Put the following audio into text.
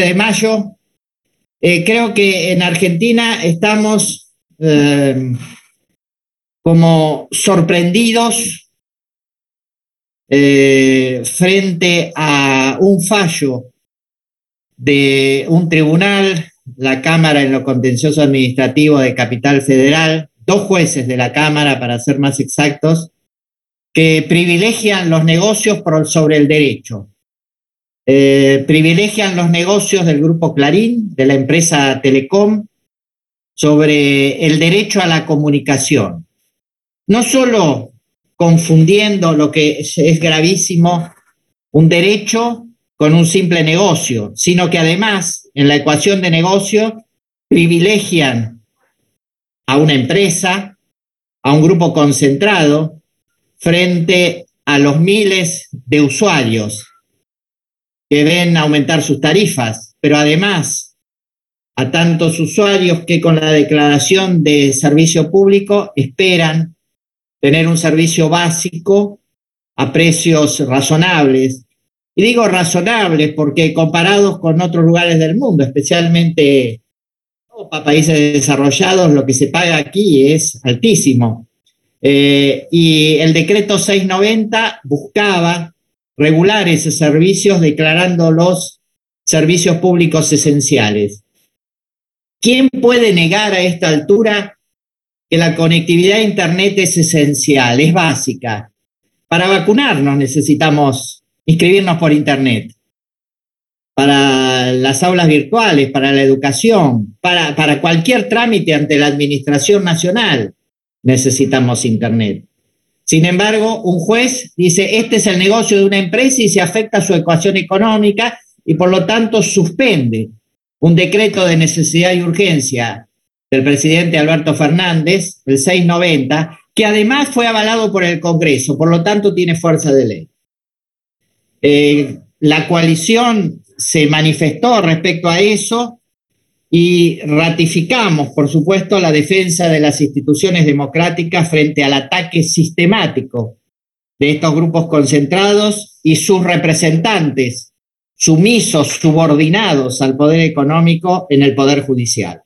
de mayo. Eh, creo que en Argentina estamos eh, como sorprendidos eh, frente a un fallo de un tribunal, la Cámara en lo contencioso administrativo de Capital Federal, dos jueces de la Cámara, para ser más exactos, que privilegian los negocios sobre el derecho. Eh, privilegian los negocios del grupo Clarín, de la empresa Telecom, sobre el derecho a la comunicación. No solo confundiendo lo que es gravísimo, un derecho con un simple negocio, sino que además en la ecuación de negocio privilegian a una empresa, a un grupo concentrado, frente a los miles de usuarios que ven aumentar sus tarifas, pero además a tantos usuarios que con la declaración de servicio público esperan tener un servicio básico a precios razonables. Y digo razonables porque comparados con otros lugares del mundo, especialmente para países desarrollados, lo que se paga aquí es altísimo. Eh, y el decreto 690 buscaba regular esos servicios declarando los servicios públicos esenciales. ¿Quién puede negar a esta altura que la conectividad a Internet es esencial, es básica? Para vacunarnos necesitamos inscribirnos por Internet. Para las aulas virtuales, para la educación, para, para cualquier trámite ante la Administración Nacional necesitamos Internet. Sin embargo, un juez dice, este es el negocio de una empresa y se afecta a su ecuación económica y por lo tanto suspende un decreto de necesidad y urgencia del presidente Alberto Fernández, el 690, que además fue avalado por el Congreso, por lo tanto tiene fuerza de ley. Eh, la coalición se manifestó respecto a eso y ratificamos, por supuesto, la defensa de las instituciones democráticas frente al ataque sistemático de estos grupos concentrados y sus representantes, sumisos, subordinados al poder económico en el poder judicial.